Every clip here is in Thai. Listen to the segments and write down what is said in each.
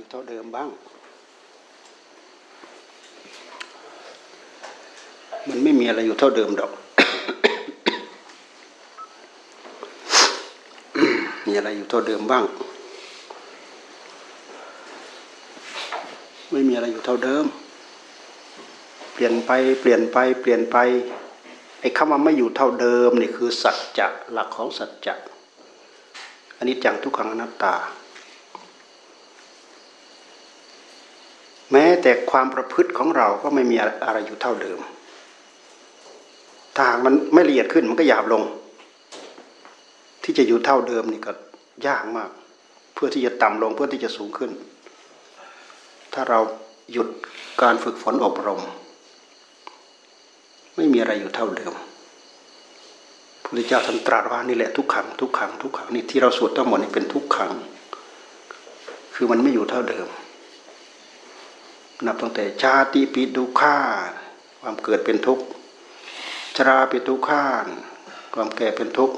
อยู่เท่าเดิมบ้าง มันไม่มีอะไรอยู่เท่าเดิมดอก มีอะไรอยู่เท่าเดิมบ้าง ไม่มีอะไรอยู่เท่าเดิม เปลี่ยนไปเปลี่ยนไปเปลี่ยนไปไอ้คำว่าไม่อยู่เท่าเดิมนี่คือสัจจะหลักของสัจจะอันนี้จังทุกขังอนัตตา แม้แต่ความประพฤติของเราก็ไม่มีอะไรอยู่เท่าเดิม ถ้าหากมันไม่ละเอียดขึ้นมันก็หยาบลง ที่จะอยู่เท่าเดิมนี่ก็ยากมาก เพื่อที่จะต่ำลงเพื่อที่จะสูงขึ้น ถ้าเราหยุดการฝึกฝนอบรม ไม่มีอะไรอยู่เท่าเดิมพระพุทธเจ้าท่านตรัสว่านี่แหละทุกขังทุกขังทุกขังนี่ที่เราสวดทั้งหมดนี่เป็นทุกขัง คือมันไม่อยู่เท่าเดิม นับตั้งแต่ชาติปิดุข่าความเกิดเป็นทุกข์ชราปิดุข่าความแก่เป็นทุกข์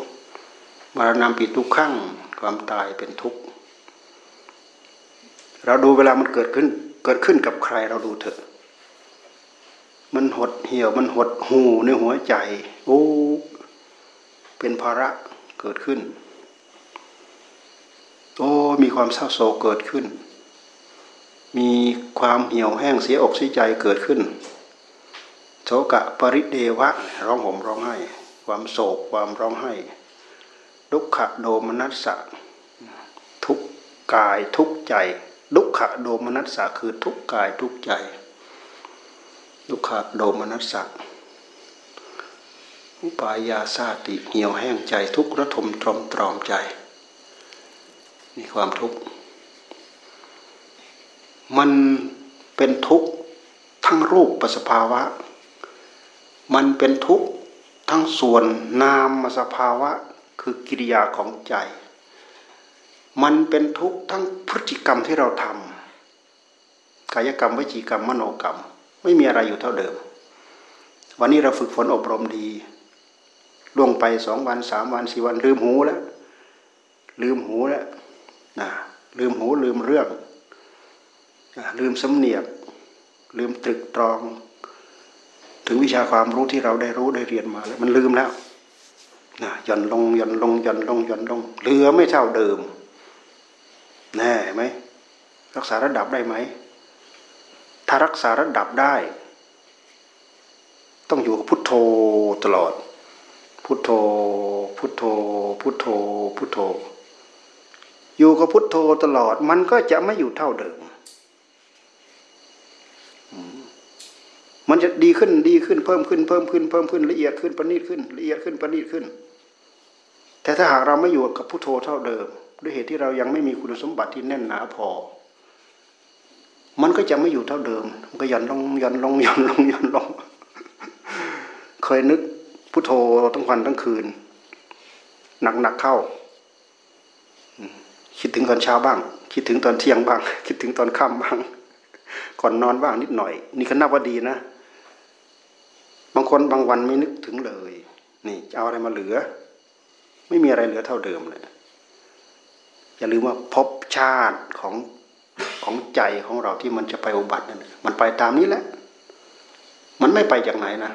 มรณะปิดุขังความตายเป็นทุกข์เราดูเวลามันเกิดขึ้นเกิดขึ้นกับใครเราดูเถอะ มันหดเหี่ยวมันหดหูในหัวใจโอ้เป็นภาระเกิดขึ้น โอ้มีความเศร้าโศกเกิดขึ้น มีความเหี่ยวแห้งเสียอกเสียใจเกิดขึ้นโศกะปริเดวะ ร้องห่มร้องไห้ ความโศกความร้องไห้ดุขะโดมนัสสะทุกกายทุกใจดุขะโดมนัสสะคือทุกกายทุกใจดุขะโดมนัสสะอุปายาสาติเหี่ยวแห้งใจทุกระทมตรอมตรอมใจนี่ความทุกข์ มันเป็นทุกข์ทั้งรูปปัสภาวะ มันเป็นทุกข์ทั้งส่วนนามสภาวะคือกิริยาของใจ มันเป็นทุกข์ทั้งพฤติกรรมที่เราทำกายกรรมวิจีกรรมมโนกรรม ไม่มีอะไรอยู่เท่าเดิม วันนี้เราฝึกฝนอบรมดีล่วงไปสองวันสามวันสี่วันลืมหูแล้ว ลืมหูแล้วนะลืมหูลืมเรื่อง ลืมสำเนียก ลืมตรึกตรอง ถึงวิชาความรู้ที่เราได้รู้ได้เรียนมาแล้วมันลืมแล้วนะย่อนลงย่อนลงย่อนลงย่อนลงเหลือไม่เท่าเดิมแน่ไหมรักษาระดับได้ไหมถ้ารักษาระดับได้ ต้องอยู่กับพุทโธตลอด พุทโธ พุทโธ พุทโธ พุทโธ อยู่กับพุทโธตลอด มันก็จะไม่อยู่เท่าเดิม มันจะดีขึ้นดีขึ้นเพิ่มขึ้นเพิ่มขึ้นเพิ่มขึ้นละเอียดขึ้นประณีตขึ้น ละเอียดขึ้นประณีตขึ้น แต่ถ้าหากเราไม่อยู่กับพุทโธเท่าเดิม ด้วยเหตุที่เรายังไม่มีคุณสมบัติที่แน่นหนาพอ มันก็จะไม่อยู่เท่าเดิม มันก็ย่อนลงย่อนลงย่อนลงย่อนลง เคยนึกพุทโธทั้งวันทั้งคืน หนักๆเข้าคิดถึงตอนเช้าบ้าง คิดถึงตอนเที่ยงบ้าง คิดถึงตอนค่ำบ้าง ก่อนนอนบ้างนิดหน่อย นี่ก็นับว่าดีนะ บางคนบางวันไม่นึกถึงเลย นี่จะเอาอะไรมาเหลือ ไม่มีอะไรเหลือเท่าเดิมเลยอย่าลืมว่าพบชาติของของใจของเราที่มันจะไปอุบัตินั่นมันไปตามนี้แหละ มันไม่ไปจากไหนนะ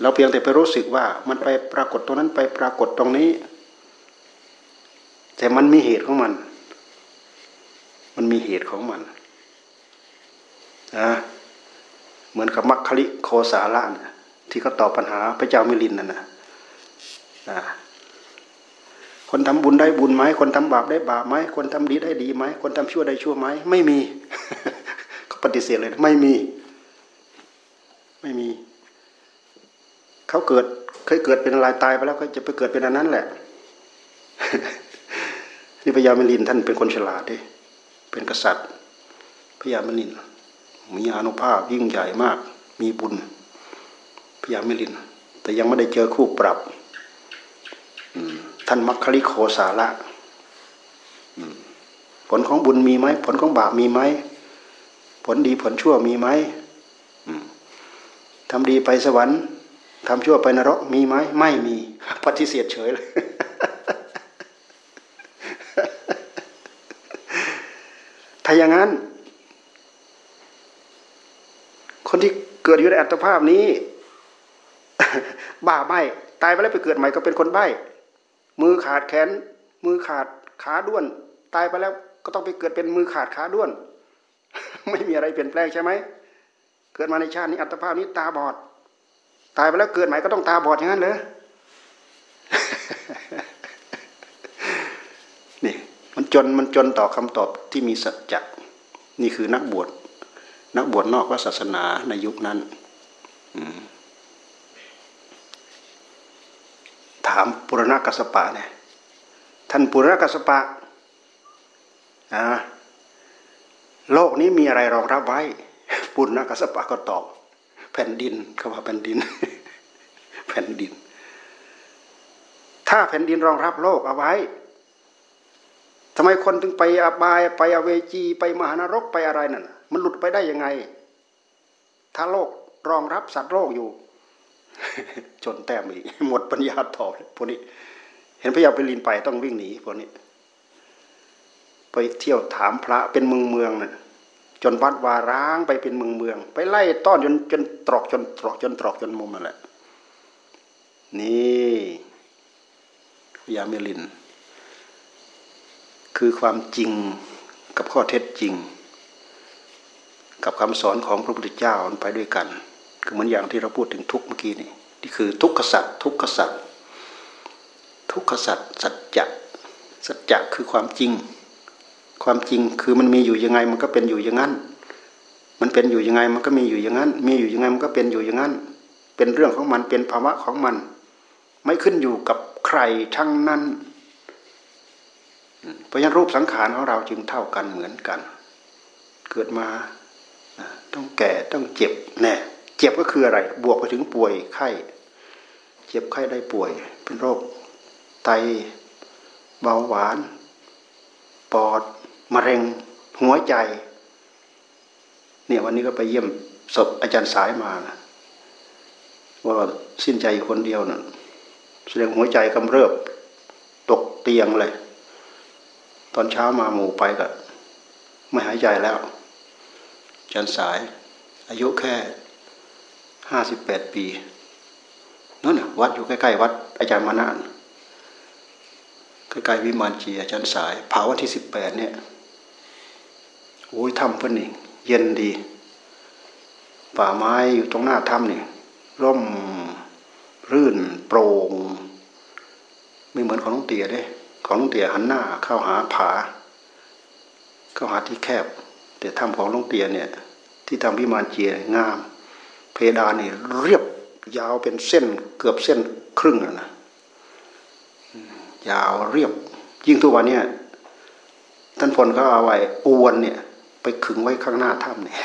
เราเพียงแต่ไปรู้สึกว่า มันไปปรากฏตรงนั้นไปปรากฏตรงนี้ แต่มันมีเหตุของมัน มันมีเหตุของมันนะเหมือนกับมัคคลิโคสาระนะที่เขาตอบปัญหาพระเจ้ามิลินนั่นนะคนทำบุญได้บุญไหมคนทำบาปได้บาปไหมคนทำดีได้ดีไหมคนทำชั่วได้ชั่วไหมไม่มีเขาปฏิเสธเลยไม่มี ไม่มี เขาเกิดเคยเกิดเป็นอะไรตายไปแล้วก็จะไปเกิดเป็นอันนั้นแหละนี่พญามลินท่านเป็นคนฉลาดดิ เป็นกษัตริย์พญามลิน มีอนุภาพยิ่งใหญ่มาก มีบุญพญามลิน แต่ยังไม่ได้เจอคู่ปรับท่านมัคคลิโคสาระผลของบุญมีไหมผลของบาปมีไหมผลดีผลชั่วมีไหมทำดีไปสวรรค์ทำชั่วไปนรกมีไหมไม่มี ปฏิเสธเฉยเลย ถ้าอย่างนั้น คนที่เกิดอยู่ในอัตภาพนี้ บ้าใบตายไปแล้วไปเกิดใหม่ก็เป็นคนใบ้ มือขาดแขน มือขาดขาด้วน ตายไปแล้วก็ต้องไปเกิดเป็นมือขาดขาด้วน ไม่มีอะไรเปลี่ยนแปลงใช่ไหมเกิดมาในชาตินี้อัตภาพนี้ตาบอด ตายไปแล้วเกิดใหม่ก็ต้องตาบอดอย่างนั้นเลย มันจนมันจนต่อคำตอบที่มีสัจจะนี่คือนักบวชนักบวชนอกว่าศาสนาในยุคนั้นถามปุรณกัสปะเนี่ยท่านปุรณกัสปะอ่าโลกนี้มีอะไรรองรับไว้ปุรณกัสปะก็ตอบ แผ่นดินคำว่าแผ่นดิน แผ่นดิน ถ้าแผ่นดินรองรับโลกเอาไว้ ทำไมคนถึงไปอบายไปอเวจีไปมหานรกไปอะไรนั่นมันหลุดไปได้ยังไง ถ้าโลกรองรับสัตว์โลกอยู่จนแต้มอีกหมดปัญญาตอบพวกนี้ เห็นพระยาไปลินไปต้องวิ่งหนีพวกนี้ ไปเที่ยวถามพระเป็นเมืองเมืองน่ะจนวัดวาร้างไปเป็นเมืองเมือง ไปไล่ต้อนจนจนตรอกจนตรอกจนตรอกจนมุมนั่นแหละนี่พยาเมลิน คือความจริงกับข้อเท็จจริง กับคำสอนของพระพุทธเจ้ามันไปด้วยกัน คือเหมือนอย่างที่เราพูดถึงทุกเมื่อกี้นี่นี่คือทุกขสัตว์ทุกขสัตว์ทุกขสัตว์สัจจะสัจจะคือความจริง ความจริงคือมันมีอยู่ยังไงมันก็เป็นอยู่อย่างนั้น มันเป็นอยู่ยังไงมันก็มีอยู่อย่างนั้น มีอยู่ยังไงมันก็เป็นอยู่อย่างนั้น เป็นเรื่องของมันเป็นภาวะของมัน ไม่ขึ้นอยู่กับใครทั้งนั้น เพราะฉะนั้นรูปสังขารของเราจึงเท่ากันเหมือนกัน เกิดมาต้องแก่ต้องเจ็บแน่เจ็บก็คืออะไร บวกไปถึงป่วยไข้ เจ็บไข้ได้ป่วย เป็นโรค ไตเบาหวาน ปอดมะเร็ง หัวใจ เนี่ยวันนี้ก็ไปเยี่ยมศพอาจารย์สายมานะว่าสิ้นใจคนเดียวนะ่ะแสดงหัวใจกำเริบ ตกเตียงเลย ตอนเช้ามาหมู่ไปก็ไม่หายใจแล้วอาจารสาย อายุแค่ห้าสิบแปดปีนั่นวัดอยู่ใกล้ๆวัดอาจารย์มานานใกล้ๆวิมานจีอาจารย์สายเผาวันที่สิบแปดเนี่ยโอ้ยถ้ำเพื่อนนี่เย็นดี ป่าไม้อยู่ตรงหน้าถ้ำนี่ร่มรื่นโปร่งไม่เหมือนของลุงเตี๋ยเด้ ของลุงเตี๋ยหันหน้าเข้าหาผา เข้าหาที่แคบ แต่ถ้ำของลุงเตี๋ยเนี่ย ที่ทำวิมานเจียงาม เพดานนี่เรียบยาวเป็นเส้นเกือบเส้นครึ่งนะยาวเรียบ ยิ่งทุกวันเนี่ยท่านพลเขาเอาไว้อวนเนี่ย ไปขึงไว้ข้างหน้าถ้ำเนี่ย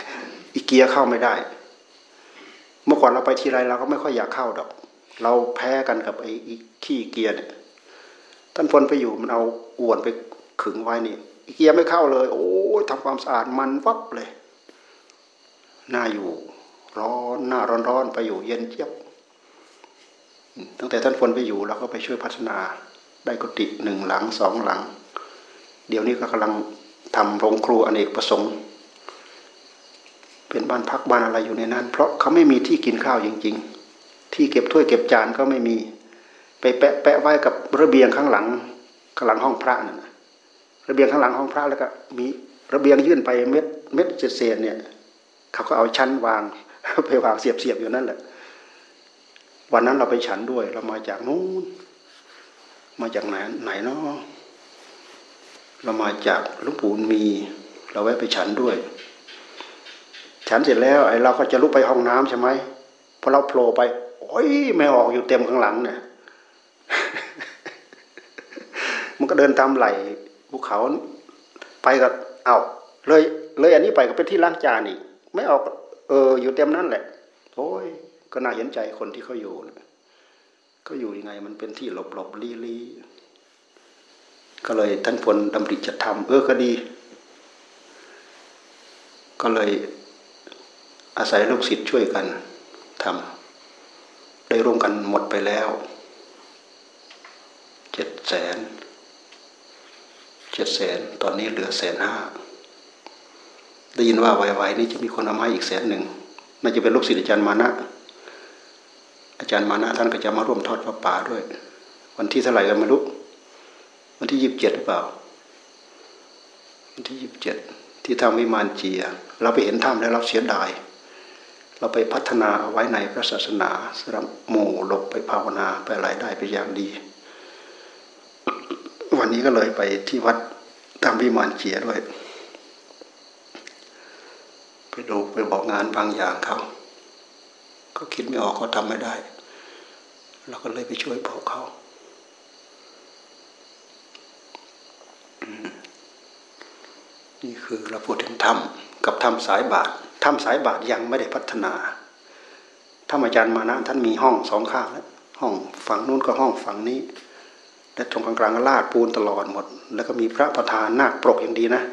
อีเกียเข้าไม่ได้ เมื่อก่อนเราไปทีไรเราก็ไม่ค่อยอยากเข้าดอก เราแพ้กันกับไอ้ขี้เกียเนี่ย ท่านพลไปอยู่มันเอาอวนไปขึงไว้นี่อีเกียไม่เข้าเลย โอ้ยทำความสะอาดมันวับเลยน่าอยู่ร้อนหน้าร้อนร้อนไปอยู่เย็นเจี๊ยบตั้งแต่ท่านฝนไปอยู่เราก็ไปช่วยพัฒนาได้กุฏิหนึ่งหลังสองหลัง เดี๋ยวนี้ก็กำลังทำโรงครัวอเนกประสงค์ เป็นบ้านพักบ้านอะไรอยู่ในนั้น เพราะเขาไม่มีที่กินข้าวจริง ๆ ที่เก็บถ้วยเก็บจานก็ไม่มี ไปแปะแปะไว้กับระเบียงข้างหลังข้างหลังห้องพระนั่นระเบียงข้างหลังห้องพระแล้วก็มีระเบียงยื่นไปเม็ดเม็ดเศษเนี่ยเขาก็เอาชั้นวางไปวางเสียบเสียบอยู่นั่นแหละ วันนั้นเราไปฉันด้วย เรามาจากนู้นมาจากไหนไหนเนาะเรามาจากลุงปู่มี เราแวะไปฉันด้วย ฉันเสร็จแล้วไอ้เราก็จะลุกไปห้องน้ำใช่ไหมพอเราโผล่ไปโอ้ยไม่ออกอยู่เต็มข้างหลังเนี่ย มันก็เดินตามไหลภูเขาไปกับเอาเลย เลยอันนี้ไปก็เป็นที่ล้างจานอีกไม่ออก เออ อยู่เต็มนั่นแหละโอ้ยก็น่าเห็นใจคนที่เขาอยู่นะก็อยู่ยังไง มันเป็นที่หลบหลบลีลีก็เลยท่านพลดำริจะทำเออก็ดี ก็เลยอาศัยลูกศิษย์ช่วยกันทำได้ร่วมกันหมดไปแล้ว เจ็ดแสนเจ็ดแสนตอนนี้เหลือแสนห้าได้ยินว่าไวๆนี่จะมีคนเอามาอีกแสนหนึ่งน่าจะเป็นลูกศิษย์อาจารย์มานะ อาจารย์มานะท่านก็จะมาร่วมทอดพระป่าด้วย วันที่เท่าไหร่กันไม่รู้วันที่ยี่สิบเจ็ดหรือเปล่า วันที่ยี่สิบเจ็ดที่ทำวิมานเจีย เราไปเห็นถ้ำแล้วเราเสียดาย เราไปพัฒนาเอาไว้ในพระศาสนาสำหรับหมู่หลบไปภาวนาไปอะไรได้ไปอย่างดี วันนี้ก็เลยไปที่วัดทำวิมานเจียด้วย ไปดูไปบอกงานบางอย่างเขาก็คิดไม่ออกเขาทำไม่ได้ เราก็เลยไปช่วยบอกเขานี่คือเราพูดถึงธรรมกับธรรมสายบาทธรรมสายบาทยังไม่ได้พัฒนาธรรมอาจารย์มานะท่านมีห้องสองข้างแล้วห้องฝั่งนู้นก็ห้องฝั่งนี้ และตรงกลางๆก็ลาดปูนตลอดหมด แล้วก็มีพระประธานนาคปรกอย่างดีนะ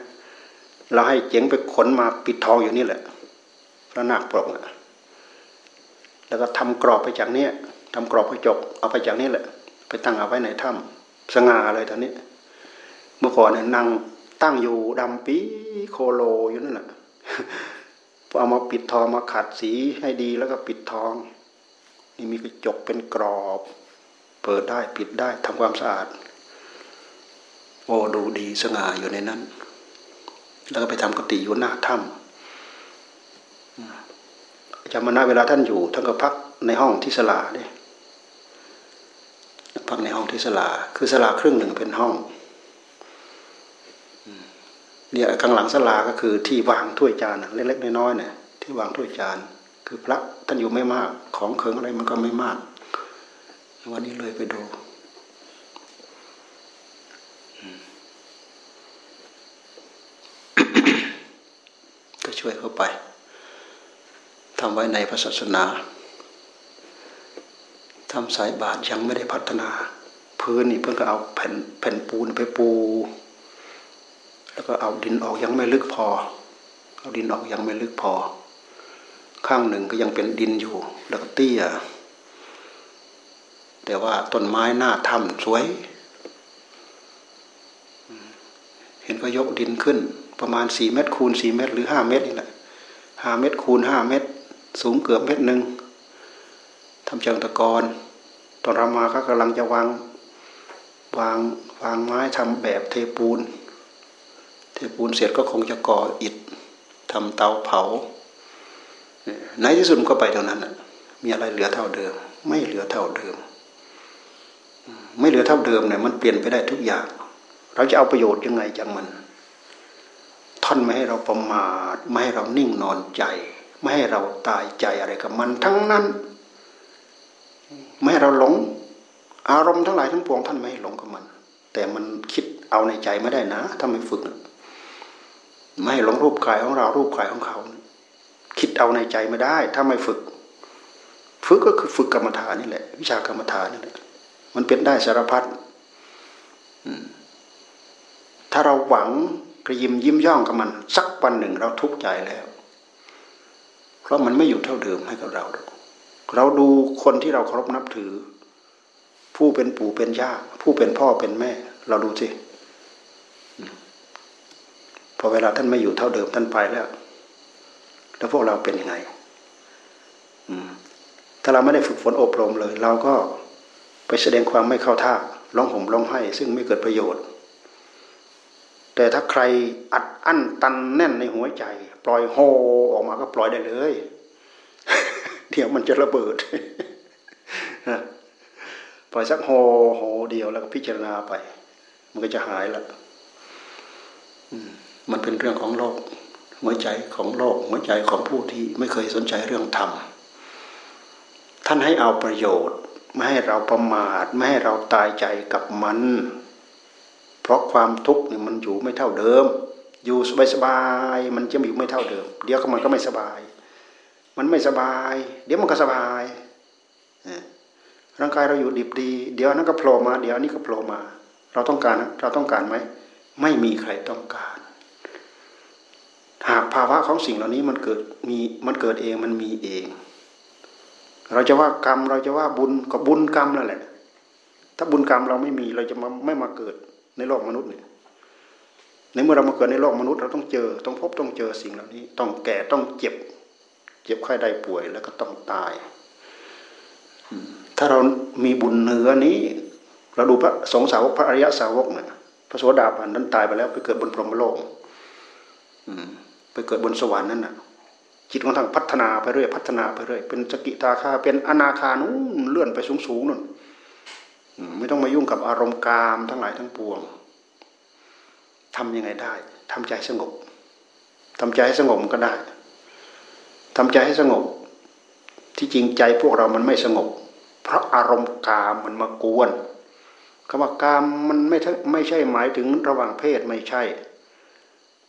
เราให้เจ๋งไปขนมาปิดทองอยู่นี่แหละ พระนาคปรกนะแล้วก็ทำกรอบไปจากเนี้ยทำกรอบกระจกเอาไปจากนี้แหละ ไปตั้งเอาไว้ในถ้ำสง่าเลยตอนนี้ เมื่อก่อนเนี่ยนั่งตั้งอยู่ดำปีโคโลอยู่นั่นแหละพอเอามาปิดทองมาขัดสีให้ดีแล้วก็ปิดทอง นี่มีกระจกเป็นกรอบ เปิดได้ปิดได้ทำความสะอาด โอ้ดูดีสง่าอยู่ในนั้น แล้วก็ไปทำกติอยู่หน้าถ้ำจำมานาเวลาท่านอยู่ท่านก็พักในห้องที่สลาเนี่ยพักในห้องที่สลา คือสลาครึ่งหนึ่งเป็นห้องเนี่ยข้างหลังสลาก็คือที่วางถ้วยจานเล็กๆน้อยๆเนี่ยที่วางถ้วยจาน คือพระท่านอยู่ไม่มากของเคิงอะไรมันก็ไม่มาก วันนี้เลยไปดูก็ช่วยเข้าไปทำไว้ในพระศาสนาทำสายบาทยังไม่ได้พัฒนา พื้นนี่เพิ่งก็เอาแผ่นแผ่นปูนไปปู แล้วก็เอาดินออกยังไม่ลึกพอ เอาดินออกยังไม่ลึกพอ ข้างหนึ่งก็ยังเป็นดินอยู่ แล้วก็เตี้ย แต่ว่าต้นไม้หน้าถ้ำสวย เห็นก็ยกดินขึ้น ประมาณสี่เมตรคูณสี่เมตร หรือห้าเมตรนี่แหละห้าเมตรคูณห้าเมตร สูงเกือบเมตรหนึ่งทำเชิงตะกอนตอนรามาก็กำลังจะวางวางวางไม้ทำแบบเทปูน เทปูนเสร็จก็คงจะก่ออิฐทำเตาเผาในที่สุดก็ไปตรงนั้นมีอะไรเหลือเท่าเดิม ไม่เหลือเท่าเดิม ไม่เหลือเท่าเดิมเนี่ยมันเปลี่ยนไปได้ทุกอย่าง เราจะเอาประโยชน์ยังไงจากมัน ท่อนไม่ให้เราประมาทไม่ให้เรานิ่งนอนใจ ไม่ให้เราตายใจอะไรกับมันทั้งนั้น ไม่ให้เราหลง อารมณ์ทั้งหลายทั้งปวงท่านไม่ให้หลงกับมัน แต่มันคิดเอาในใจไม่ได้นะถ้าไม่ฝึกไม่ให้หลงรูปกายของเรารูปกายของเขา คิดเอาในใจไม่ได้ ถ้าไม่ฝึก ฝึกก็คือฝึกกรรมฐานนี่แหละ วิชากรรมฐานนี่แหละ มันเป็นได้สารพัดถ้าเราหวังกระยิมยิ้มย่องกับมัน สักวันหนึ่งเราทุกข์ใจแล้ว เพราะมันไม่อยู่เท่าเดิมให้กับเรา เราดูคนที่เราเคารพนับถือ ผู้เป็นปู่เป็นย่าผู้เป็นพ่อเป็นแม่ เราดูสิพอเวลาท่านไม่อยู่เท่าเดิมท่านไปแล้ว แล้วพวกเราเป็นยังไงถ้าเราไม่ได้ฝึกฝนอบรมเลย เราก็ ไปแสดงความไม่เข้าท่าร้องห่มร้องไห้ ซึ่งไม่เกิดประโยชน์ แต่ถ้าใครอัดอั้นตันแน่นในหัวใจ ปล่อยโฮออกมาก็ปล่อยได้เลย เดี๋ยวมันจะระเบิดปล่อยสักโฮโฮเดียวแล้วก็พิจารณาไป มันก็จะหายละมันเป็นเรื่องของโลก หัวใจของโลก หัวใจของผู้ที่ไม่เคยสนใจเรื่องธรรมท่านให้เอาประโยชน์ ไม่ให้เราประมาทไม่ให้เราตายใจกับมัน เพราะความทุกข์นี่มันอยู่ไม่เท่าเดิม อยู่สบายๆมันจะอยู่ไม่เท่าเดิม เดี๋ยวก็มันก็ไม่สบาย มันไม่สบาย เดี๋ยวมันก็สบายร่างกายเราอยู่ดิบดี เดี๋ยวนั้นก็โผล่มา เดี๋ยวนี้ก็โผล่มา เราต้องการเราต้องการไหมไม่มีใครต้องการ หากภาวะของสิ่งเหล่านี้มันเกิดมีมันเกิดเองมันมีเอง เราจะว่ากรรม เราจะว่าบุญก็บุญกรรมนั่นแหละ ถ้าบุญกรรมเราไม่มีเราจะมาไม่มาเกิดในโลกมนุษย์เนี่ยในเมื่อเรามาเกิดในโลกมนุษย์เราต้องเจอ ต้องพบต้องเจอสิ่งเหล่านี้ ต้องแก่ต้องเจ็บ เจ็บไข้ได้ป่วยแล้วก็ต้องตาย ถ้าเรามีบุญเหนือนี้ เราดูพระสงฆ์สาวกพระอริยสาวกเนี่ยพระโสดาบันนั้นตายไปแล้วไปเกิดบนพรหมโลกไปเกิดบนสวรรค์นั่นน่ะ จิตของทางพัฒนาไปเรื่อยพัฒนาไปเรื่อยเป็นสกิทาคาเป็นอนาคานู้นเลื่อนไปสูงสูงนู่นไม่ต้องมายุ่งกับอารมณ์กามทั้งหลายทั้งปวงทำยังไงได้ทำใจสงบทำใจให้สงบก็ได้ทำใจให้สงบ ที่จริงใจพวกเรามันไม่สงบ เพราะอารมณ์กามมันมากวนคำว่ากามมันไม่ไม่ใช่หมายถึงระหว่างเพศไม่ใช่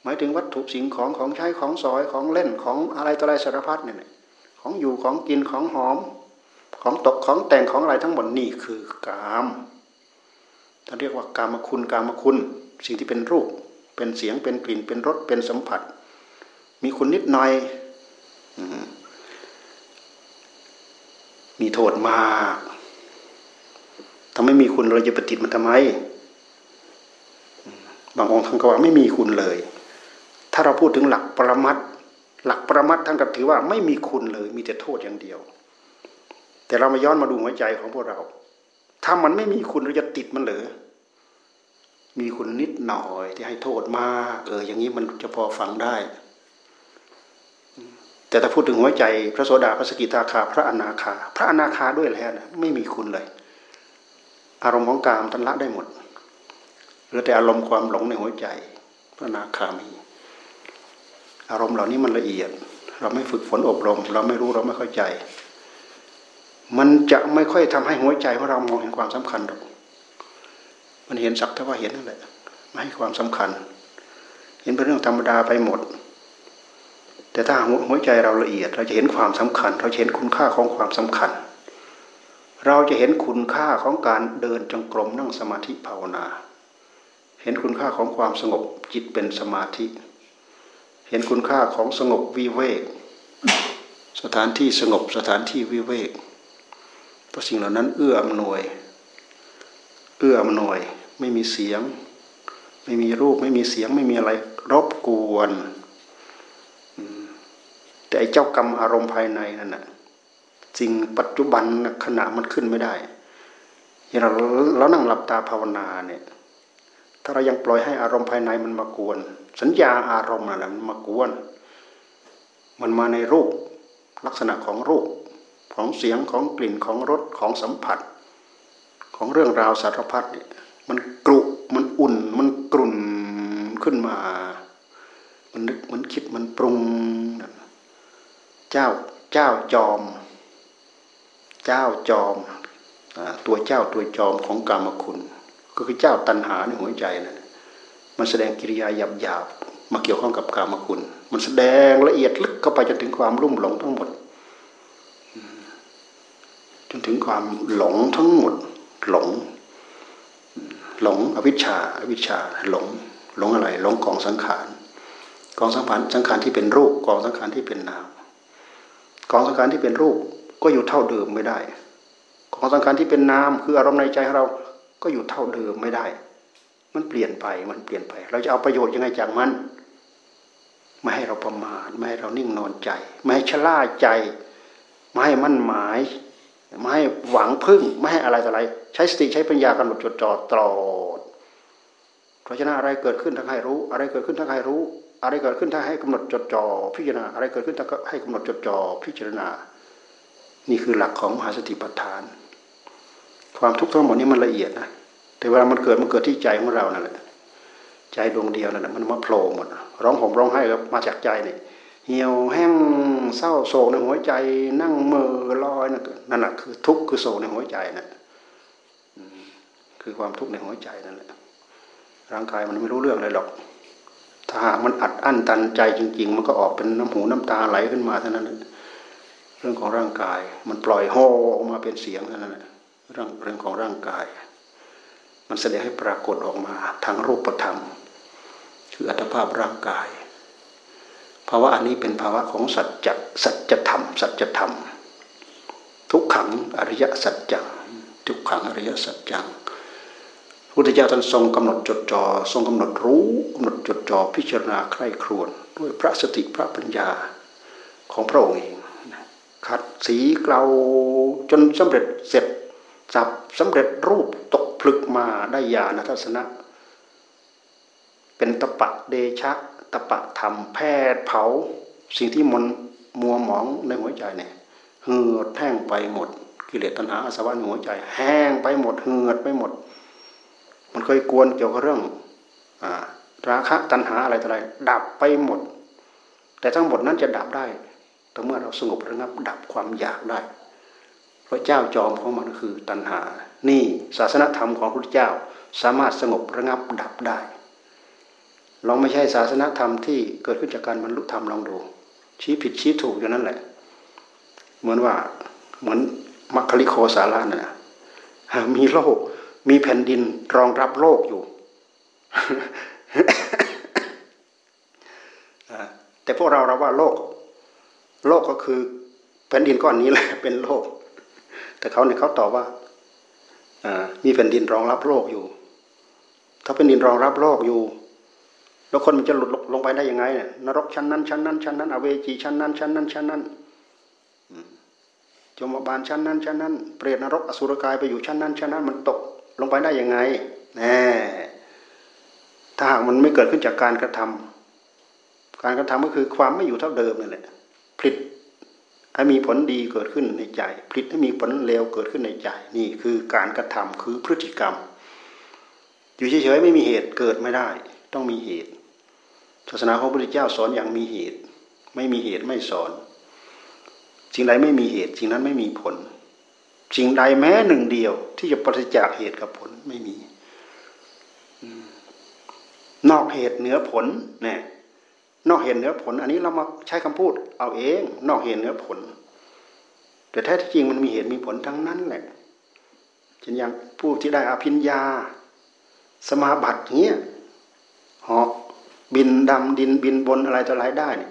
หมายถึงวัตถุสิ่งของของใช้ของสอยของเล่นของอะไรต่ออะไรสารพัดเนี่ยของอยู่ของกินของหอม ของตกของแต่งของอะไรทั้งหมดนี่คือกามท่านเรียกว่ากามคุณกามคุณ สิ่งที่เป็นรูป เป็นเสียงเป็นกลิ่นเป็นรสเป็นสัมผัส มีคุณนิดหน่อยมีโทษมากถ้าไม่มีคุณเราจะปฏิติมันทำไม บางองค์ท่านก็ว่าไม่มีคุณเลย ถ้าเราพูดถึงหลักปรมัตหลักปรมัตท่านก็ถือว่าไม่มีคุณเลย มีแต่โทษอย่างเดียว แต่เรามาย้อนมาดูหัวใจของพวกเรา ถ้ามันไม่มีคุณเราจะติดมันเหรอมีคุณนิดหน่อยที่ให้โทษมากเอออย่างนี้มันจะพอฟังได้ แต่ถ้าพูดถึงหัวใจพระโสดาพระสกิทาคา พระอนาคา พระอนาคาด้วยแล้วนะไม่มีคุณเลย อารมณ์ของกามทันละได้หมดเหลือแต่อารมณ์ความหลงในหัวใจ พระอนาคามี อารมณ์เหล่านี้มันละเอียด เราไม่ฝึกฝนอบรม เราไม่รู้เราไม่เข้าใจ มันจะไม่ค่อยทำให้หัวใจของเรามองเห็นความสำคัญหรอกมันเห็นสักแต่ว่าเห็นนั่นแหละไม่ให้ความสำคัญ เห็นเป็นเรื่องธรรมดาไปหมด แต่ถ้าหัวใจเราละเอียด เราจะเห็นความสำคัญ เราจะเห็นคุณค่าของความสำคัญ เราจะเห็นคุณค่าของการเดินจงกรมนั่งสมาธิภาวนา เห็นคุณค่าของความสงบจิตเป็นสมาธิ เห็นคุณค่าของสงบวิเวก สถานที่สงบสถานที่วิเวกเพราะสิ่งเหล่านั้นเอื้ออำนวย เอื้อมหน่อยไม่มีเสียง ไม่มีรูปไม่มีเสียงไม่มีอะไรรบกวนแต่เจ้ากรรมอารมณ์ภายในนั่นน่ะสิ่งปัจจุบันขณะมันขึ้นไม่ได้เราเรานั่งหลับตาภาวนาเนี่ย ถ้าเรายังปล่อยให้อารมณ์ภายในมันมากวน สัญญาอารมณ์นั่นแหละมันมากวน มันมาในรูปลักษณะของรูป ของเสียงของกลิ่นของรสของสัมผัส ของเรื่องราวสารพัดเนี่ยมันกรุมันอุ่นมันกรุ่นขึ้นมา มันนึกมันคิดมันปรุงเจ้าเจ้าจอม เจ้าจอมตัวเจ้าตัวจอมของกรรมคุณ ก็คือเจ้าตัณหาในหัวใจนะมันแสดงกิริยาหยาบหยาบมาเกี่ยวข้องกับกรรมคุณ มันแสดงละเอียดลึกเข้าไปจนถึงความรุ่มหลงทั้งหมด จนถึงความหลงทั้งหมด หลง หลงอวิชชาอวิชชาหลง หลงอะไร หลงกองสังขารกองสังขารสังขารที่เป็นรูปกองสังขารที่เป็นนามกองสังขารที่เป็นรูปก็อยู่เท่าเดิมไม่ได้ กองสังขารที่เป็นนามคืออารมณ์ในใจของเรา ก็อยู่เท่าเดิมไม่ได้ มันเปลี่ยนไปมันเปลี่ยนไป เราจะเอาประโยชน์ยังไงจากมัน ไม่ให้เราประมาทไม่ให้เรานิ่งนอนใจ ไม่ให้ชะล่าใจ ไม่ให้มั่นหมาย ไม่ให้หวังพึ่ง ไม่ให้อะไรต่ออะไร ใช้สติใช้ปัญญากำหนดจดจ่อตลอดเพราะฉะนั้นอะไรเกิดขึ้นทั้งให้รู้ อะไรเกิดขึ้นทั้งให้รู้ อะไรเกิดขึ้นทั้งให้กำหนดจดจ่อพิจารณาอะไรเกิดขึ้นทั้งให้กำหนดจดจ่อพิจารณา นี่คือหลักของมหาสติปัฏฐาน ความทุกข์ทั้งหมดนี้มันละเอียดนะแต่เวลามันเกิดมันเกิดที่ใจของเรานั่นแหละใจดวงเดียวนั่นแหละมันมาโผล่หมดร้องห่มร้องไห้ก็มาจากใจนี่เหี่ยวแห้งเศร้าโศกในหัวใจ นั่งเมื่อลอยนั่นแหละคือทุกข์คือโศกในหัวใจนะ่ะคือความทุกข์ในหัวใจนั่นแหละร่างกายมันไม่รู้เรื่องอะไรหรอก ถ้าหากมันอัดอั้นตันใจจริง ๆ มันก็ออกเป็นน้ำหูน้ำตาไหลขึ้นมาเท่านั้นเรื่องของร่างกาย มันปล่อยโฮออกมาเป็นเสียงเท่านั้น เรื่องเรื่องของร่างกาย มันแสดงให้ปรากฏออกมาทางรูปธรรม คืออัตภาพร่างกายภาวะอันนี้เป็นภาวะของสัจจสัจธรรม สัจธรรม ทุกขังอริยสัจจังทุกขังอริยสัจจังพุทธเจ้าท่านทรงกำหนดจดจอ่อทรงกำหนดรู้กำหนดจดจ่อพิจารณาใคร่ครวญด้วยพระสติพระปัญญาของพระองค์เองขัดสีเกลาจนสำเร็จเสร็จ จับสำเร็จรูปตกพลึกมาได้ญาณทัศนะ เป็นตะปะเดชะตะปะธรรมแพทย์เผา สิ่งที่มันมัวหมองในหัวใจเนี่ยเหือดแห้งไปหมด กิเลสตัณหาอาสวะในหัวใจ แห้งไปหมดเหือดไปหมด มันเคยกวนเกี่ยวกับเรื่องอราคะตัณหาอะไรต่ออะไรดับไปหมด แต่ทั้งหมดนั้นจะดับได้แต่เมื่อเราสงบระงับดับความอยากได้ พราะเจ้าจอมของมันคือตัณหา นี่ศาสนธรรมของพระเจ้าสามารถสงบระงับดับได้ลองไม่ใช่ศาสนธรรมที่เกิดขึ้นจากการบรรลุธรรมลองดู ชี้ผิดชี้ถูกอย่างนั้นแหละ เหมือนว่าเหมือนมัคคิโคสารานะ่ะมีโลกมีแผ่นดินรองรับโลกอยู่แต่พวกเราเราว่าโลก โลกก็คือแผ่นดินก้อนนี้แหละเป็นโลก แต่เขาเนี่ยเขาตอบว่ามีแผ่นดินรองรับโลกอยู่ ถ้าเป็นดินรองรับโลกอยู่ แล้วคนมันจะหลุดลงไปได้ยังไงเนี่ยนรกชั้นนั้นชั้นนั้นชั้นนั้นอเวจีชั้นนั้นชั้นนั้นชั้นนั้นจมบาลชั้นนั้นชั้นนั้นเปรตนรกอสุรกายไปอยู่ชั้นนั้นชั้นนั้นมันตกลงไปได้ยังไงแน่ถ้าหากมันไม่เกิดขึ้นจากการกระทำการกระทำก็คือความไม่อยู่เท่าเดิมนั่นแหละผลิต ให้มีผลดีเกิดขึ้นในใจผลิตให้มีผลเลวเกิดขึ้นในใจ นี่คือการกระทำคือพฤติกรรม อยู่เฉยๆไม่มีเหตุเกิดไม่ได้ ต้องมีเหตุ ศาสนาของพระพุทธเจ้าสอนอย่างมีเหตุ ไม่มีเหตุไม่สอนสิ่งใดไม่มีเหตุสิ่งนั้นไม่มีผลสิ่งใดแม้หนึ่งเดียวที่จะปฏิจากเหตุกับผลไม่มี นอกเหตุเหนือผลเนี่ย นอกเหตุเหนือผล อันนี้เรามาใช้คำพูด เอาเอง นอกเหตุเหนือผล แต่แท้ที่จริงมันมีเหตุมีผลทั้งนั้นแหละเช่นอย่างผู้ที่ได้อภิญญา สมาบัติเงี้ยหอกบินดำดินบินบนอะไรต่ออะไรได้นี่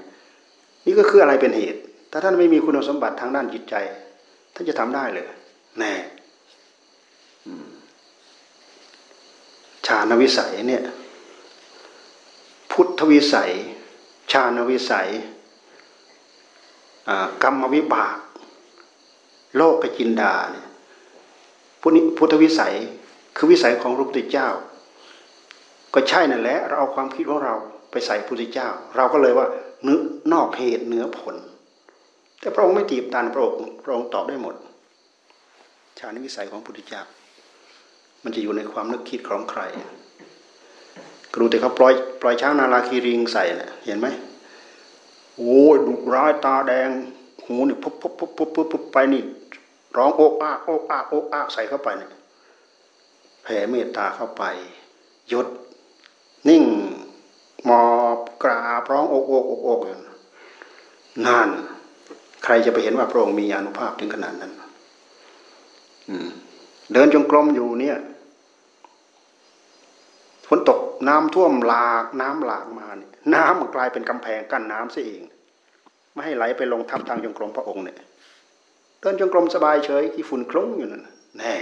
นี่ก็คืออะไรเป็นเหตุ ถ้าท่านไม่มีคุณสมบัติทางด้านจิตใจ ท่านจะทำได้เลยแน่ชาณวิสัยเนี่ย พุทธวิสัย ชาณวิสัยกรรมวิบาก โลกกจินดาเนี่ยพุทธวิสัยคือวิสัยของพระพุทธเจ้า ก็ใช่นั่นแหละเราเอาความคิดของเราไปใส่พระพุทธเจ้า เราก็เลยว่าเนื้อนอกเหตุเหนือผล แต่พระองค์ไม่ตีบตันพระองค์พระองค์ตอบได้หมด ชาณวิสัยของพุทธเจ้า มันจะอยู่ในความนึกคิดของใคร กรูแต่เขาปล่อยปล่อยช้างนาลาคีริงใส่เนะ่ยเห็นไหมโอ้ยดุร้ายตาแดง หูนี่ปุ๊บปุ๊บปุ๊บปุ๊บปุ๊บไปนี่ร้องโอกอาโอกอาโอกอาใส่เข้าไปเนี่ยแผ่เมตตาเข้าไปยศนิ่งหมอบกราบร้องโอกโอกโอกโอกอยู่นั่นใครจะไปเห็นว่าพระองค์มีอนุภาพถึงขนาดนั้นเดินจงกรมอยู่เนี่ยฝนตก น้ำท่วมหลากน้ำหลากมาเนี่ยน้ำมันกลายเป็นกำแพงกั้นน้ำซะเอง ไม่ให้ไหลไปลงทับทางจงกรมพระองค์เนี่ยเดินจงกรมสบายเฉยที่ฝุ่นคลุ้งอยู่นั่นแน่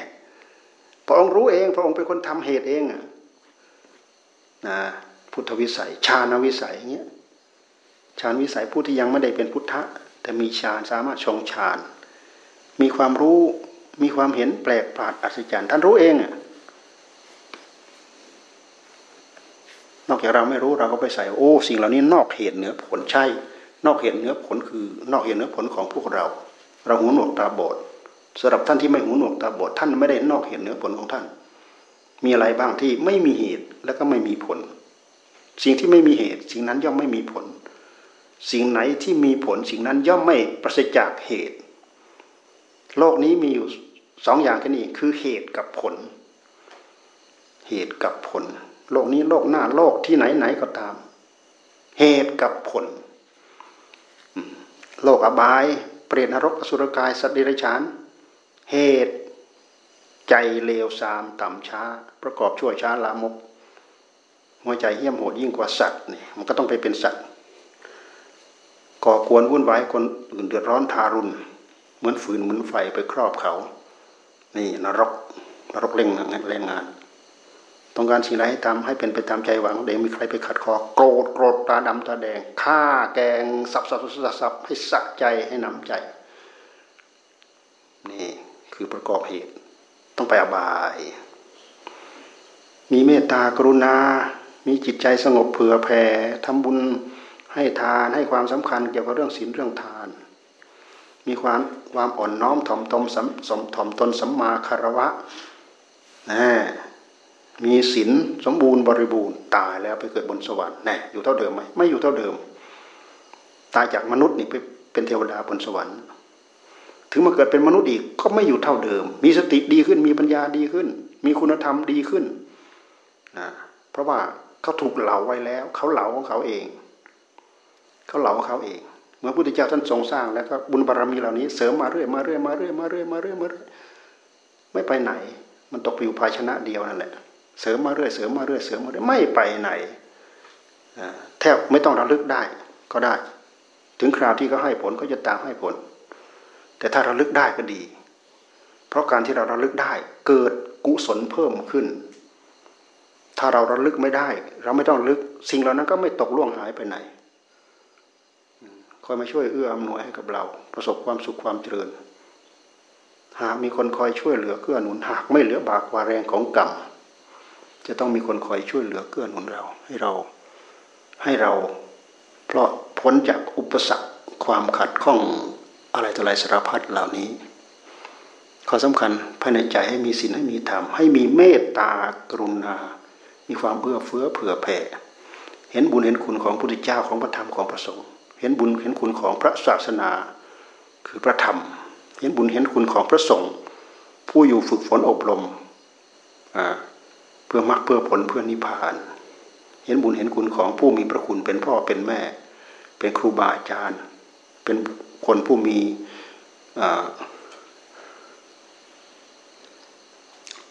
พระองค์รู้เอง พระองค์เป็นคนทำเหตุเองอะนะพุทธวิสัย ชาณวิสัยเงี้ยชาญวิสัยผู้ที่ยังไม่ได้เป็นพุทธะ แต่มีฌานสามารถชงฌาน มีความรู้มีความเห็นแปลกประหลาดอัศจรรย์ท่านรู้เองอะนอก จากเราไม่รู้เราก็ไปใส่โอ้ สิ่งเหล่านี้นอกเหตุเหนือผลใช่ นอกเหตุเหนือผลคือ นอกเหตุเหนือผลของพวกเรา เราหูหนวกตาบอดสำหรับท่านที่ไม่หูหนวกตาบอดท่านไม่ได้นอกเหตุเหนือผลของท่าน มีอะไรบ้างที่ไม่มีเหตุแล้วก็ไม่มีผล สิ่งที่ไม่มีเหตุ สิ่งนั้นย่อมไม่มีผล สิ่งไหนที่มีผลสิ่งนั้นย่อมไม่ประสิจากเหตุ โลกนี้มีอยู่สองอย่างแค่นี้คือเหตุกับผล เหตุกับผล โลกนี้โลกหน้าโลกที่ไหนไหนก็ตาม เหตุกับผล โลกอบาย เปรตนรกอสุรกายสัตว์ดิเรกชันเหตุใจเลวทรามต่ำช้า ประกอบชั่วช้าลามกหัวใจเหี้ยมโหดยิ่งกว่าสัตว์นี่มันก็ต้องไปเป็นสัตว์ก่อกวนวุ่นวายคนอื่นเดือดร้อนทารุณ เหมือนฝืนเหมือนไฟไปครอบเขา นี่นรกนรกเล่งเล่งงาน ต้องการสิ่งใดให้ตามให้เป็นไปตามใจหวังเดี๋ยวมีใครไปขัดคอโกรธโกรธตาดำตาแดงฆ่าแกงสับสับสับสับให้สะใจให้นำใจ นี่คือประกอบเหตุ ต้องไปอบาย มีเมตตากรุณา มีจิตใจสงบเผื่อแผ่ทำบุญให้ทานให้ความสำคัญเกี่ยวกับเรื่องศีลเรื่องทาน มีความความอ่อนน้อมถ่อมตนสมสมถ่อมตนสัมมาคารวะนะ มีศีลสมบูรณ์บริบูรณ์ตายแล้วไปเกิดบนสวรรค์แน่อยู่เท่าเดิมไหมไม่อยู่เท่าเดิม ตายจากมนุษย์นี่ไปเป็นเทวดาบนสวรรค์ ถึงมาเกิดเป็นมนุษย์อีกก็ไม่อยู่เท่าเดิม มีสติดีขึ้นมีปัญญาดีขึ้น มีคุณธรรมดีขึ้นนะเพราะว่าเขาถูกเหลาไว้แล้ว เขาเหลาของเขาเอง เขาเหลาของเขาเอง เมื่อพุทธเจ้าท่านทรงสร้างแล้วก็บุญบารรมีเหล่านี้เสริมมาเรื่อยมาเรื่อยมาเรื่อยมาเรื่อยมาเรื่อยมาเรื่อยไม่ไปไหน มันตกอยู่ภาชนะเดียวนั่นแหละ เสริมมาเรื่อยเสริมมาเรื่อยเสริมมาเรื่อยไม่ไปไหนแทบไม่ต้องระลึกได้ก็ได้ ถึงคราวที่เขาให้ผลก็จะตามให้ผล แต่ถ้าระลึกได้ก็ดี เพราะการที่เราระลึกได้ เกิดกุศลเพิ่มขึ้น ถ้าเราระลึกไม่ได้ เราไม่ต้องระลึกสิ่งเหล่านั้นก็ไม่ตกล่วงหายไปไหนคอยมาช่วยเอื้ออำนวยให้กับเรา ประสบความสุขความเจริญหากมีคนคอยช่วยเหลือเกื้อหนุนหากไม่เหลือบากว่าแรงของกรรม จะต้องมีคนคอยช่วยเหลือเกื้อหนุนเรา ให้เราให้เราเพราะพ้นจากอุปสรรคความขัดข้องอะไรต่ออะไรสารพัดเหล่านี้ข้อสำคัญภายในใจให้มีศีลให้มีธรรมให้มีเมตตากรุณา มีความเอื้อเฟื้อเผื่อแผ่เห็นบุญเห็นคุณของพระพุทธเจ้าของพระธรรมของพระสงฆ์เห็นบุญเห็นคุณของพระศาสนา คือพระธรรม เห็นบุญเห็นคุณของพระสงฆ์ผู้อยู่ฝึกฝนอบรม เพื่อมรรคเพื่อผลเพื่อนิพพาน เห็นบุญเห็นคุณของผู้มีพระคุณเป็นพ่อเป็นแม่ เป็นครูบาอาจารย์ เป็นคนผู้มี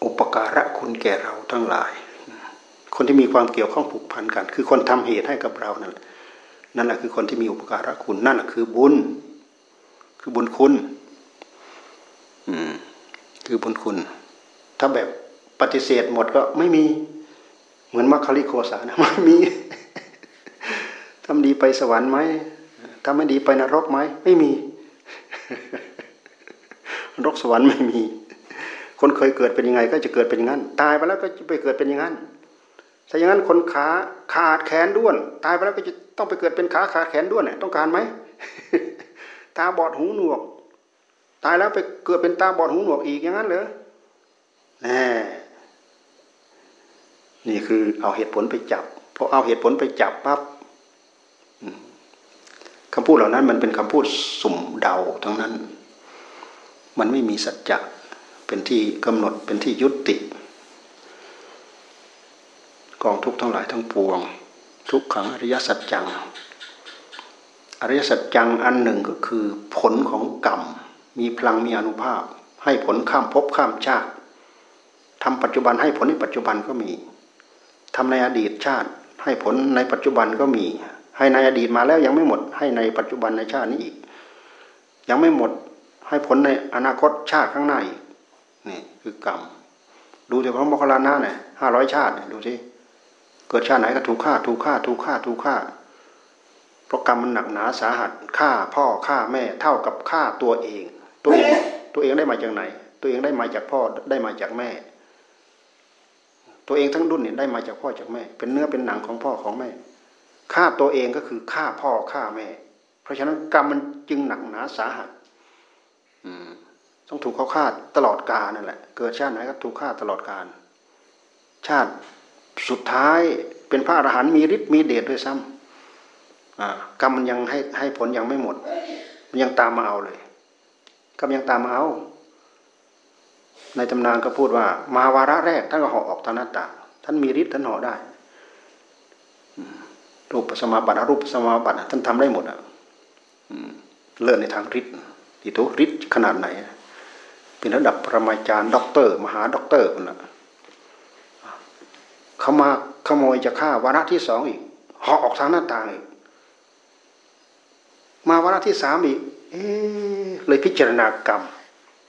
อุปการะคุณแก่เราทั้งหลาย คนที่มีความเกี่ยวข้องผูกพันกัน คือคนทำเหตุให้กับเรานั่นแหละนั่นแหละคือคนที่มีอุปการะคุณนั่นแหละคือบุญ คือบุญคุณ อืมคือบุญคุณ ถ้าแบบ ปฏิเสธหมดก็ไม่มีเหมือนมัคคลิโคสานะไม่มีทำดีไปสวรรค์ไหมทำไม่ดีไปนรกไหมไม่มีนรกสวรรค์ไม่มี คนเคยเกิดเป็นยังไง ก็จะเกิดเป็นอย่างนั้น ตายไปแล้วก็จะไปเกิดเป็นอย่างนั้นถ้าอย่างนั้นคนขาขาดแขนด้วน ตายไปแล้วก็จะต้องไปเกิดเป็นขาขาดแขนด้วนเนี่ยต้องการไหมตาบอดหูหนวก ตายแล้วไปเกิดเป็นตาบอดหูหนวกอีกอย่างนั้นเหรอแน่ นี่คือเอาเหตุผลไปจับพอเอาเหตุผลไปจับปั๊บคำพูดเหล่านั้นมันเป็นคำพูดสุ่มเดาทั้งนั้น มันไม่มีสัจจะเป็นที่กำหนดเป็นที่ยุติ กองทุกทั้งหลายทั้งปวง ทุกขังอริยสัจจัง อริยสัจจังอันหนึ่งก็คือผลของกรรม มีพลังมีอนุภาพ ให้ผลข้ามภพข้ามชาติทำปัจจุบันให้ผลในปัจจุบันก็มี ทำในอดีตชาติ ให้ผลในปัจจุบันก็มี ให้ในอดีตมาแล้วยังไม่หมด ให้ในปัจจุบันในชาตินี้อีก ยังไม่หมดให้ผลในอนาคตชาติข้างหน้าอีกนี่คือกรรมดูแต่พระโมคคัลลานะเนี่ยห้าร้อยชาติดูสิเกิดชาติไหนก็ถูกฆ่าถูกฆ่าถูกฆ่าถูกฆ่าเพราะกรรมมันหนักหนาสาหัสฆ่าพ่อฆ่าแม่เท่ากับฆ่าตัวเอง ตัวเองตัวเองได้มาจากไหน ตัวเองได้มาจากพ่อได้มาจากแม่ ตัวเองทั้งรุ่นเนี่ยได้มาจากพ่อจากแม่ เป็นเนื้อเป็นหนังของพ่อของแม่ฆ่าตัวเองก็คือฆ่าพ่อฆ่าแม่ เพราะฉะนั้นกรรมมันจึงหนักหนาสาหัสต้องถูกเขาฆ่าตลอดกาลนั่นแหละ เกิดชาติไหนก็ถูกฆ่าตลอดกาลชาติสุดท้ายเป็นพระอรหันต์มีฤทธิ์มีเดชด้วยซ้ำกรรมมันยังให้ให้ผลยังไม่หมด มันยังตามมาเอาเลยกรรมยังตามมาเอา ในตำนานก็พูดว่า มาวาระแรกท่านก็เห่อออกทางหน้าต่าง ท่านมีฤทธิ์ท่านเห่อได้ รูปสมาบัติอรูปสมาบัติท่านทำได้หมดอะเลิศในทางฤทธิ์ที่ทุฤทธิ์ขนาดไหน เป็นระดับปรมาจารย์ด็อกเตอร์ มหาด็อกเตอร์คนละเขามาขโมยจะฆ่าวาระที่สองอีกเห่อออกทางหน้าต่างอีกมาวาระที่สามอีกเอ๊เลยพิจารณากรรม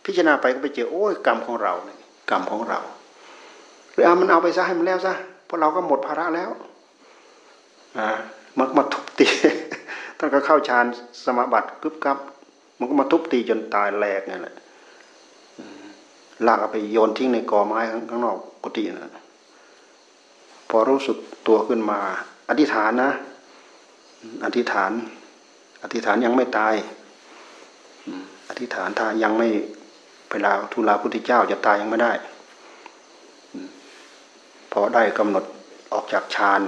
พิจารณาไปก็ไปเจอโอ้ยกรรมของเราเนี่ยกรรมของเรา หรือเอามันเอาไปซะให้มันแล้วซะเพราะเราก็หมดภาระแล้วอ่ามันมาทุบตีท่านก็เข้าฌานสมาบัติกึบกับ มันก็มาทุบตีจนตายแหลกนี่แหละลากไปโยนทิ้งในกอไม้ข้างนอกกุฏินะพอรู้สึกตัวขึ้นมา อธิษฐานนะ อธิษฐาน อธิษฐานยังไม่ตาย อธิษฐานถ้ายังไม่ เวลาทูลาพุทธเจ้าจะตายยังไม่ได้ พอได้กำหนดออกจากฌาน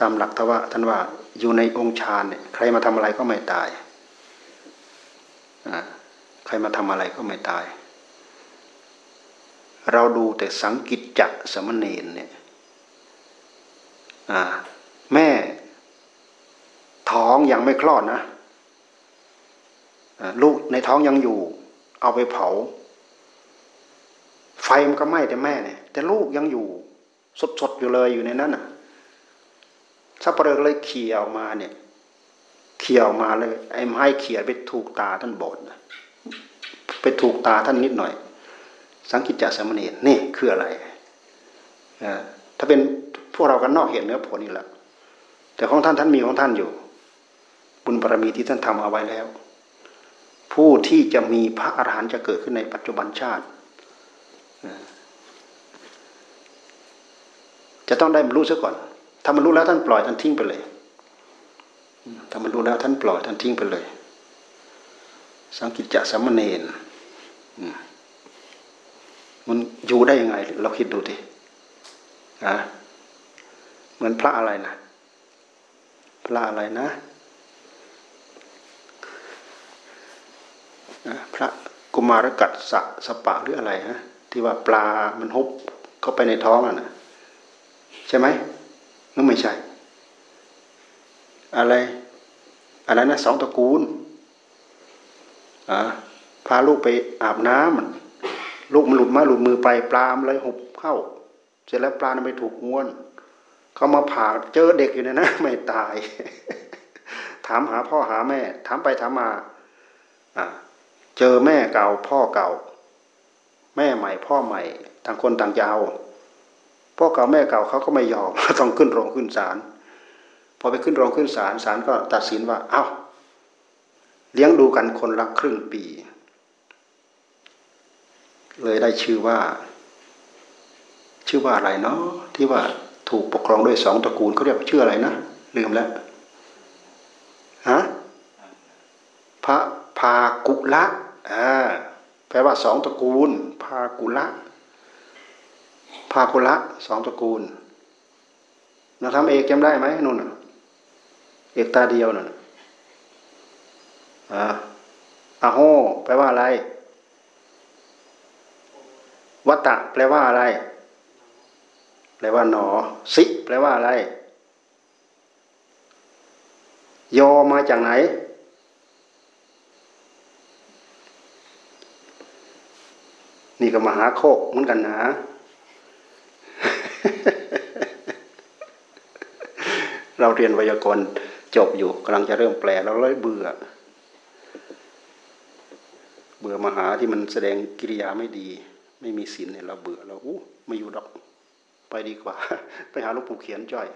ตามหลักทว่าท่านว่าอยู่ในองค์ฌานเนี่ยใครมาทำอะไรก็ไม่ตายใครมาทำอะไรก็ไม่ตาย เราดูแต่สังกิจจะสมณเณรเนี่ยแม่ท้องยังไม่คลอดนะลูกในท้องยังอยู่ เอาไปเผา ไฟมันก็ไหม้แต่แม่เนี่ย แต่ลูกยังอยู่สดๆอยู่เลยอยู่ในนั้นน่ะสับเปลือกเลยเขี่ยออกมาเนี่ยเขี่ยออกมาเลย ไอ้ไม้เขี่ยไปถูกตาท่านบอดไปถูกตาท่านนิดหน่อย สังกิจจสมณีนี่คืออะไรถ้าเป็นพวกเรากันนอกเห็นเนื้อผลนี่แหละแต่ของท่านท่านมีของท่านอยู่ บุญบารมีที่ท่านทำเอาไว้แล้ว ผู้ที่จะมีพระอรหันต์จะเกิดขึ้นในปัจจุบันชาติ จะต้องได้บรรลุซะก่อน ถ้ามันรู้แล้วท่านปล่อยท่านทิ้งไปเลย ถ้ามันรู้แล้วท่านปล่อยท่านทิ้งไปเลย สังกิจจะสัมเนนมันอยู่ได้ยังไง เราคิดดูดิอะเหมือนพระอะไรนะ พระอะไรนะ พระกุ มารกัดสะสปะหรืออะไรฮะที่ว่าปลามันฮุบเข้าไปในท้องอะนะใช่ไหมหรือไม่ใช่ อะไร อะไรนะสองตระกูลอ่าพาลูกไปอาบน้ำลูกมันหลุดมาหลุดมือไปปลามเลยหุบเข้า เสร็จแล้วปลาไปถูกง้วน เขามาผ่าเจอเด็กอยู่เนี่ยนะไม่ตาย ถามหาพ่อหาแม่ ถามไปถามมา อ่า เจอแม่เก่าพ่อเก่า แม่ใหม่พ่อใหม่ต่างคนต่างจะเอาพ่อเก่าแม่เก่าเขาก็ไม่ยอมต้องขึ้นโรงขึ้นศาลพอไปขึ้นโรงขึ้นศาลศาลก็ตัดสินว่า เอา้า เลี้ยงดูกันคนละครึ่งปี เลยได้ชื่อว่า ชื่อว่าอะไรเนาะที่ว่าถูกปกครองด้วยสองตระกูลเขาเรียกว่าชื่ออะไรนะลืมแล้วฮะพระพากุละ แปลว่าสองตระกูล พากุละ พาคุละสองตระกูลเราทำเอกจำได้ไหมนุ่นเอกตาเดียวน่ะอ่าอาโฮแปลว่าอะไร วัตตะแปลว่าอะไร แปลว่าหนอ สิ แปลว่าอะไร โยมาจากไหน นี่ก็มาหาโคกเหมือนกันนะเราเรียนไวยากรณ์จบอยู่กำลังจะเริ่มแปลเราเลยเบื่อ เบื่อมหาที่มันแสดงกิริยาไม่ดี ไม่มีศีลเนี่ยเราเบื่อเราอู้ไม่อยู่ดอก ไปดีกว่า ไปหาลูกปู่เขียนจ้อย